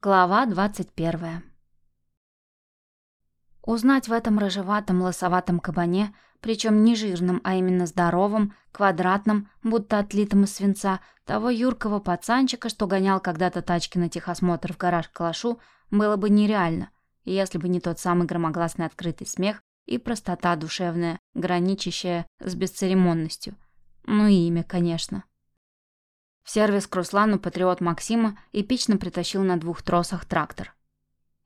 Глава 21. Узнать в этом рыжеватом лосоватом кабане, причем не жирном, а именно здоровом, квадратном, будто отлитом из свинца, того юркого пацанчика, что гонял когда-то тачки на техосмотр в гараж калашу, было бы нереально, если бы не тот самый громогласный открытый смех и простота душевная, граничащая с бесцеремонностью. Ну и имя, конечно. В сервис к Руслану патриот Максима эпично притащил на двух тросах трактор.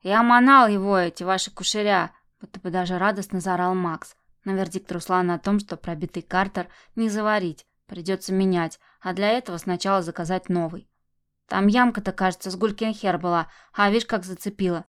«Я манал его, эти ваши кушеря!» Будто бы даже радостно заорал Макс. На вердикт Руслана о том, что пробитый картер не заварить, придется менять, а для этого сначала заказать новый. Там ямка-то, кажется, с гулькин хер была, а видишь, как зацепила.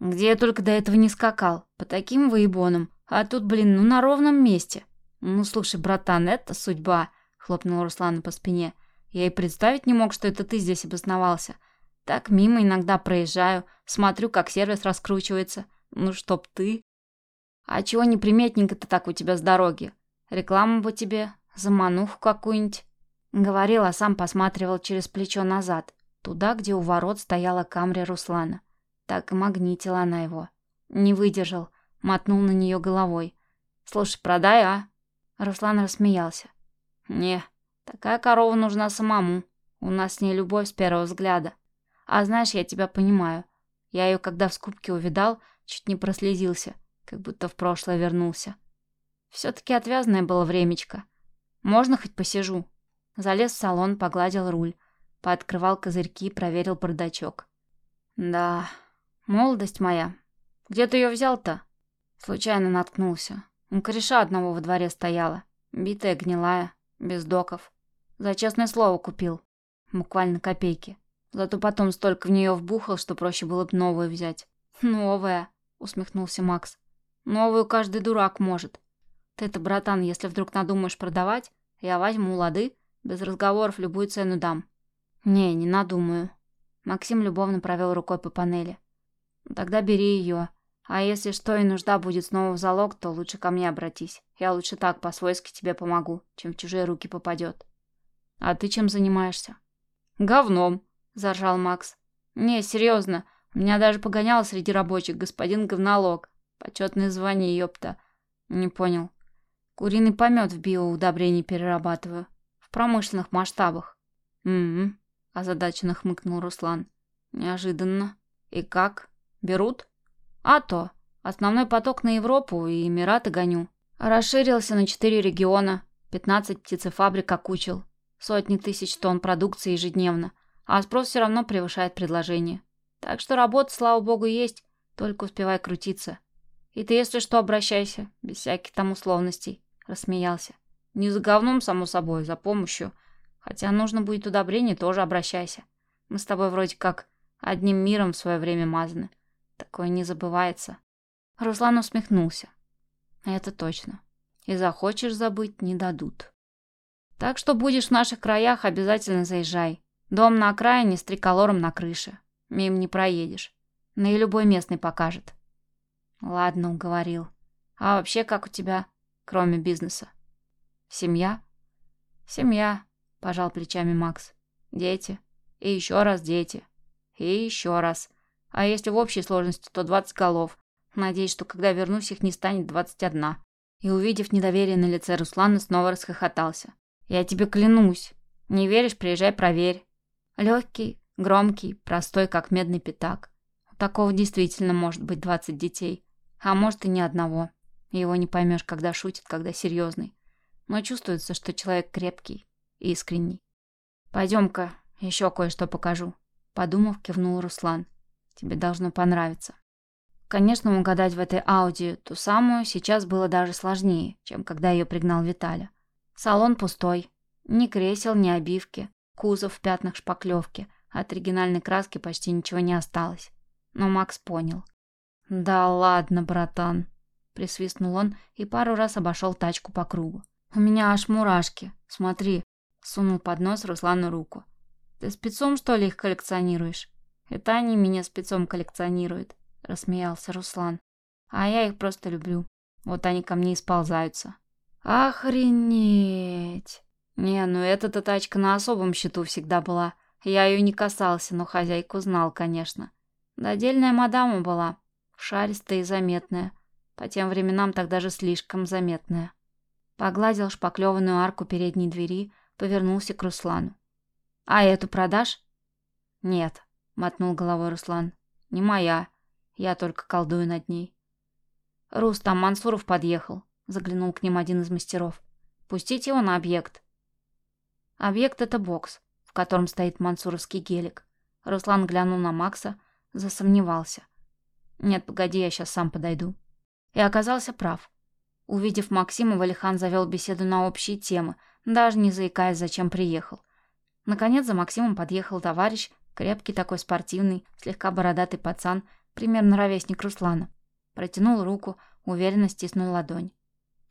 Где я только до этого не скакал, по таким выебонам, а тут, блин, ну на ровном месте. Ну слушай, братан, это судьба, хлопнул Руслана по спине. Я и представить не мог, что это ты здесь обосновался. Так мимо иногда проезжаю, смотрю, как сервис раскручивается. Ну, чтоб ты. А чего неприметненько-то так у тебя с дороги? Рекламу бы тебе, замануху какую-нибудь. Говорил, а сам посматривал через плечо назад, туда, где у ворот стояла камри Руслана. Так и магнитила она его. Не выдержал, мотнул на нее головой. «Слушай, продай, а?» Руслан рассмеялся. «Не, Такая корова нужна самому. У нас с ней любовь с первого взгляда. А знаешь, я тебя понимаю. Я ее, когда в скупке увидал, чуть не прослезился, как будто в прошлое вернулся. Все-таки отвязное было времечко. Можно хоть посижу? Залез в салон, погладил руль. Пооткрывал козырьки, проверил бардачок. Да, молодость моя. Где ты ее взял-то? Случайно наткнулся. У кореша одного во дворе стояла. Битая, гнилая, без доков. За честное слово купил. Буквально копейки. Зато потом столько в нее вбухал, что проще было бы новую взять. «Новая», — усмехнулся Макс. «Новую каждый дурак может. Ты-то, братан, если вдруг надумаешь продавать, я возьму лады, без разговоров любую цену дам». «Не, не надумаю». Максим любовно провел рукой по панели. «Тогда бери ее. А если что и нужда будет снова в залог, то лучше ко мне обратись. Я лучше так по-свойски тебе помогу, чем в чужие руки попадет. А ты чем занимаешься? Говном, заржал Макс. Не, серьезно. У меня даже погонял среди рабочих господин говнолог. Почетное звание, ёпта. Не понял. Куриный помет в биоудобрении перерабатываю. В промышленных масштабах. Угу, озадаченно хмыкнул Руслан. Неожиданно. И как? Берут? А то. Основной поток на Европу и Эмираты гоню. Расширился на четыре региона. 15 птицефабрик окучил. Сотни тысяч тонн продукции ежедневно. А спрос все равно превышает предложение. Так что работа, слава богу, есть. Только успевай крутиться. И ты, если что, обращайся. Без всяких там условностей. Рассмеялся. Не за говном, само собой, за помощью. Хотя нужно будет удобрение, тоже обращайся. Мы с тобой вроде как одним миром в свое время мазаны. Такое не забывается. Руслан усмехнулся. Это точно. И захочешь забыть, не дадут. Так что будешь в наших краях, обязательно заезжай. Дом на окраине с триколором на крыше. Мим не проедешь. На и любой местный покажет. Ладно, уговорил. А вообще, как у тебя, кроме бизнеса? Семья? Семья, пожал плечами Макс. Дети. И еще раз дети. И еще раз. А если в общей сложности, то 20 голов. Надеюсь, что когда вернусь, их не станет 21. И, увидев недоверие на лице Руслана, снова расхохотался. «Я тебе клянусь. Не веришь, приезжай, проверь». Легкий, громкий, простой, как медный пятак. У такого действительно может быть 20 детей. А может и ни одного. Его не поймешь, когда шутит, когда серьезный. Но чувствуется, что человек крепкий, искренний. «Пойдем-ка, еще кое-что покажу», — подумав, кивнул Руслан. Тебе должно понравиться. Конечно, угадать в этой Ауди ту самую сейчас было даже сложнее, чем когда ее пригнал Виталя. Салон пустой. Ни кресел, ни обивки. Кузов в пятнах шпаклевки. От оригинальной краски почти ничего не осталось. Но Макс понял. «Да ладно, братан», — присвистнул он и пару раз обошел тачку по кругу. «У меня аж мурашки. Смотри», — сунул под нос Руслану руку. «Ты спецом, что ли, их коллекционируешь?» Это они меня спецом коллекционируют, рассмеялся Руслан. А я их просто люблю. Вот они ко мне и сползаются. Охренеть! Не, ну эта-то тачка на особом счету всегда была. Я ее не касался, но хозяйку знал, конечно. Додельная мадама была, шаристая и заметная. По тем временам так даже слишком заметная. Погладил шпаклеванную арку передней двери, повернулся к Руслану. «А эту продашь?» «Нет», — мотнул головой Руслан. «Не моя. Я только колдую над ней». «Рус, там Мансуров подъехал», — заглянул к ним один из мастеров. «Пустите его на объект». Объект — это бокс, в котором стоит мансуровский гелик. Руслан глянул на Макса, засомневался. «Нет, погоди, я сейчас сам подойду». И оказался прав. Увидев Максима, Валихан завел беседу на общие темы, даже не заикаясь, зачем приехал. Наконец за Максимом подъехал товарищ, крепкий такой спортивный, слегка бородатый пацан, примерно ровесник Руслана. Протянул руку, уверенно стиснул ладонь.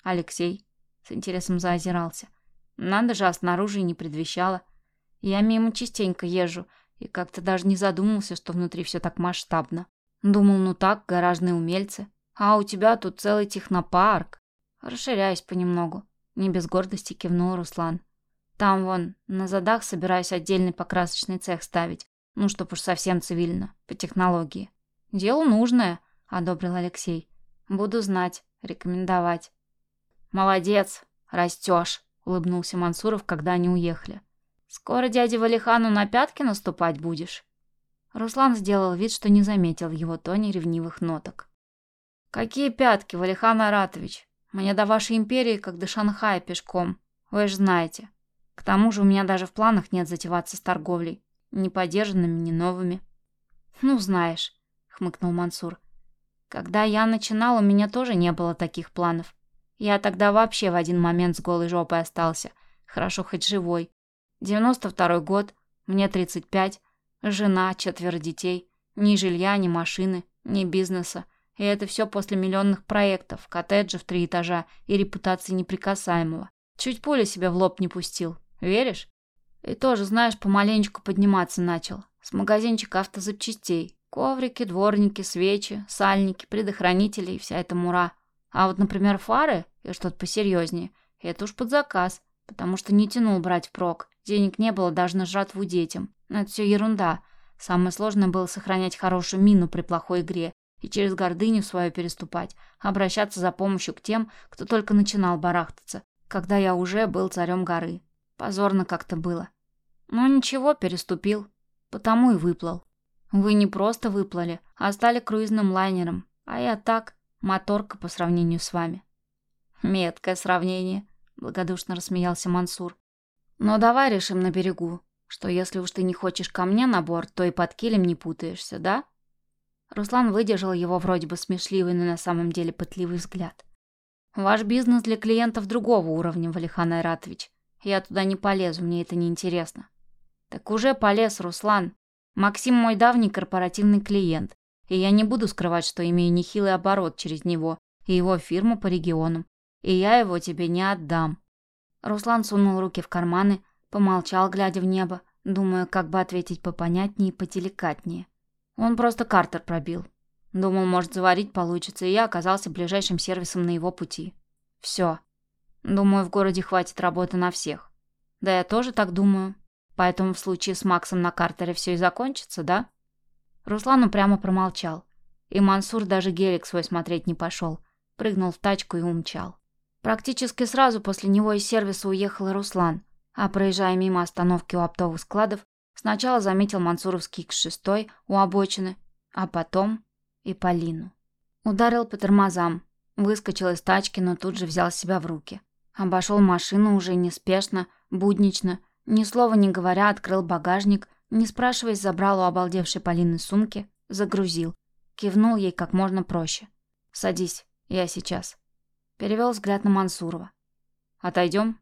Алексей с интересом заозирался. Надо же, а снаружи не предвещало. Я мимо частенько езжу, и как-то даже не задумался, что внутри все так масштабно. Думал, ну так, гаражные умельцы. А у тебя тут целый технопарк. Расширяюсь понемногу. Не без гордости кивнул Руслан. Там вон, на задах собираюсь отдельный покрасочный цех ставить. Ну, чтоб уж совсем цивильно, по технологии. Дело нужное, одобрил Алексей. Буду знать, рекомендовать. Молодец, растешь, улыбнулся Мансуров, когда они уехали. Скоро дяде Валихану на пятки наступать будешь? Руслан сделал вид, что не заметил его тоне ревнивых ноток. «Какие пятки, Валихан Аратович? Мне до вашей империи, как до Шанхая пешком. Вы же знаете. К тому же у меня даже в планах нет затеваться с торговлей. Ни подержанными, ни новыми». «Ну, знаешь», — хмыкнул Мансур. «Когда я начинал, у меня тоже не было таких планов. Я тогда вообще в один момент с голой жопой остался. Хорошо хоть живой. 92-й год, мне 35, жена, четверо детей. Ни жилья, ни машины, ни бизнеса. И это все после миллионных проектов, коттеджа в три этажа и репутации неприкасаемого. Чуть пуля себя в лоб не пустил. Веришь? И тоже, знаешь, помаленечку подниматься начал. С магазинчика автозапчастей. Коврики, дворники, свечи, сальники, предохранители и вся эта мура. А вот, например, фары и что-то посерьезнее, это уж под заказ, потому что не тянул брать впрок. Денег не было даже на жратву детям. Но это все ерунда. Самое сложное было сохранять хорошую мину при плохой игре и через гордыню свою переступать, обращаться за помощью к тем, кто только начинал барахтаться, когда я уже был царем горы. Позорно как-то было. Но ничего, переступил. Потому и выплыл. Вы не просто выплыли, а стали круизным лайнером. А я так, моторка по сравнению с вами. Меткое сравнение, благодушно рассмеялся Мансур. Но давай решим на берегу, что если уж ты не хочешь ко мне на борт, то и под килем не путаешься, да? Руслан выдержал его вроде бы смешливый, но на самом деле пытливый взгляд. «Ваш бизнес для клиентов другого уровня, Валихан Айратович. Я туда не полезу, мне это не интересно». «Так уже полез, Руслан. Максим мой давний корпоративный клиент, и я не буду скрывать, что имею нехилый оборот через него и его фирму по регионам, и я его тебе не отдам». Руслан сунул руки в карманы, помолчал, глядя в небо, думая, как бы ответить попонятнее и поделикатнее. Он просто картер пробил. Думал, может, заварить получится, и я оказался ближайшим сервисом на его пути. Все. Думаю, в городе хватит работы на всех. Да я тоже так думаю. Поэтому в случае с Максом на картере все и закончится, да? Руслан упрямо промолчал. И Мансур даже гелик свой смотреть не пошел. Прыгнул в тачку и умчал. Практически сразу после него из сервиса уехал Руслан, а проезжая мимо остановки у оптовых складов, Сначала заметил мансуровский X6 у обочины, а потом и Полину. Ударил по тормозам, выскочил из тачки, но тут же взял себя в руки. Обошел машину уже неспешно, буднично, ни слова не говоря, открыл багажник, не спрашиваясь, забрал у обалдевшей Полины сумки, загрузил. Кивнул ей как можно проще. «Садись, я сейчас». Перевел взгляд на Мансурова. «Отойдем?»